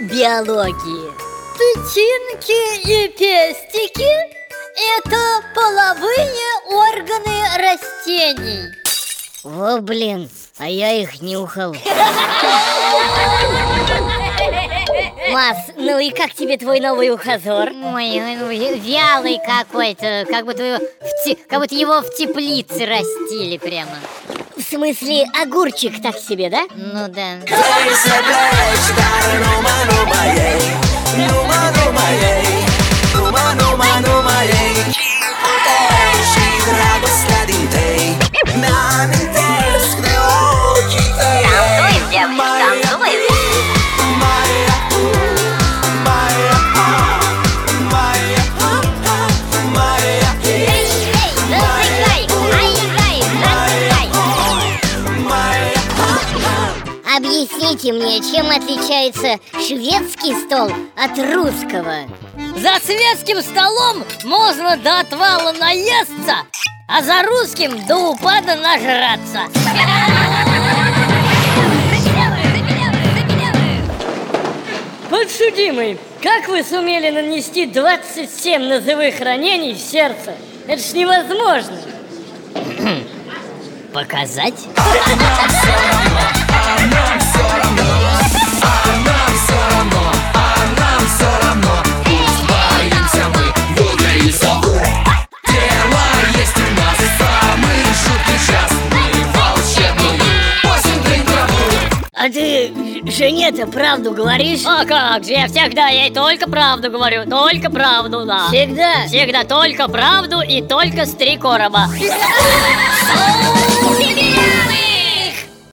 биологии Печенки и пестики – это половые органы растений О, блин, а я их нюхал Мас, ну и как тебе твой новый ухажер? Ой, вялый какой-то, как будто, как будто его в теплице растили прямо. В смысле, огурчик так себе, да? Ну да. Объясните мне, чем отличается шведский стол от русского? За светским столом можно до отвала наесться А за русским до упада нажраться Подсудимый, как вы сумели нанести 27 ножевых ранений в сердце? Это ж невозможно Показать? А ты жене-то правду говоришь? А как же, я всегда ей только правду говорю Только правду, да Всегда? Всегда только правду и только с три короба